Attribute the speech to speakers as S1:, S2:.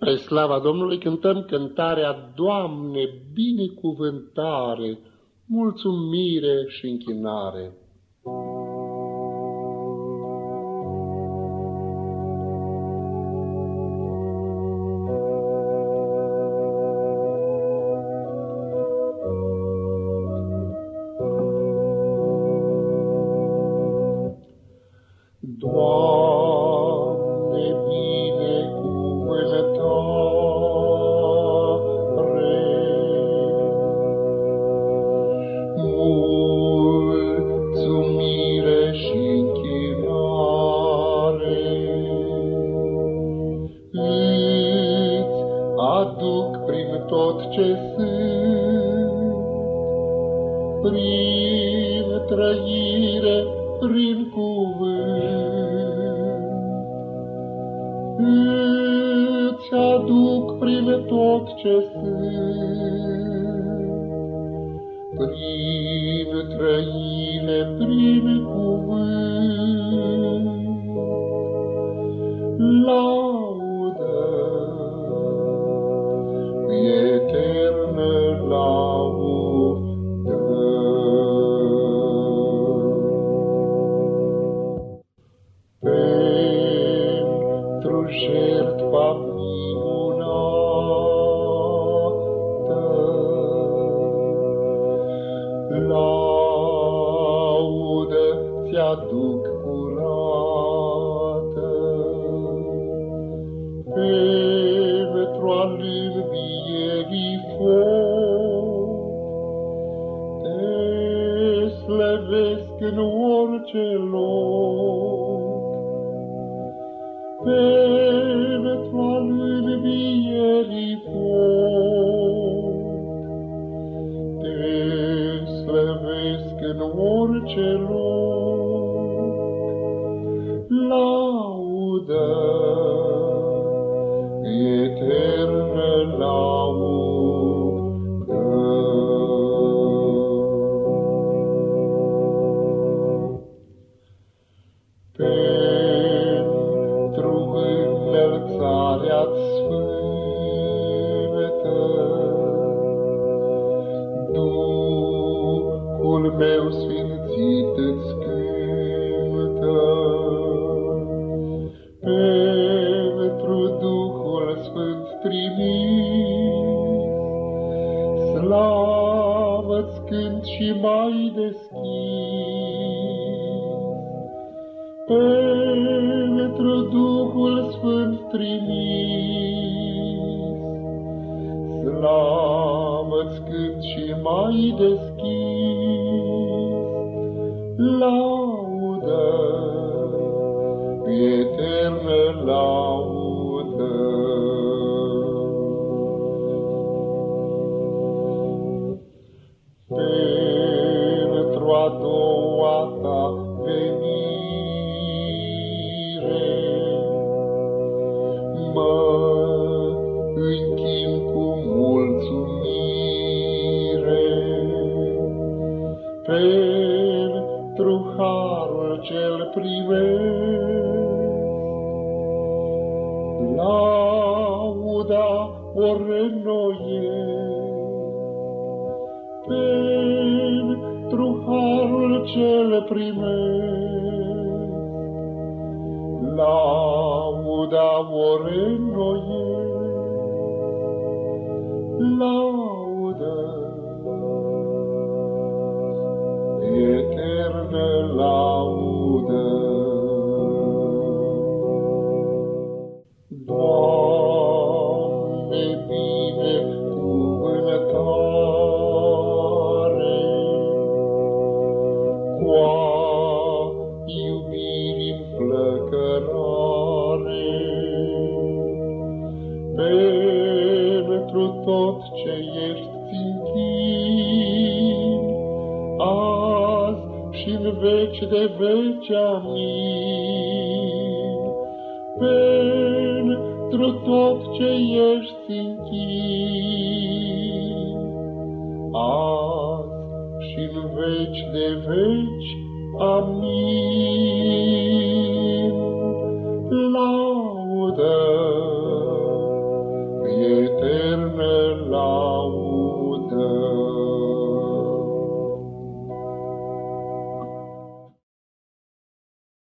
S1: Pe slava Domnului cântăm cântarea Doamne, binecuvântare, mulțumire și închinare.
S2: ce prin trăire, prin cuvânt. Îți aduc prin tot ce sunt, prin trăire, prin cuvânt. Jertfa minunată. Laudă ți-aduc curată, pentru al învierii foc. Te slăvesc în orice loc, pentru al învierii foc. Te slăvesc în orice loc, Duhul meu sfințit îți cântă, pentru Duhul Sfânt trimis, slavă-ți cânt și mai deschis pentru Duhul Sfânt trimis. Slavă-ți cânt și mai deschis, laudă, primesc. Lauda o reînnoiesc pentru harul cel primesc. Lauda o reînnoiesc. Laudă cu a iubirii înflăcărare, pentru tot ce ești țintit, și în veci de veci, amin. Pentru tot ce ești țintit, azi și în veci de veci. Amin. Laudă,
S1: eternă laudă.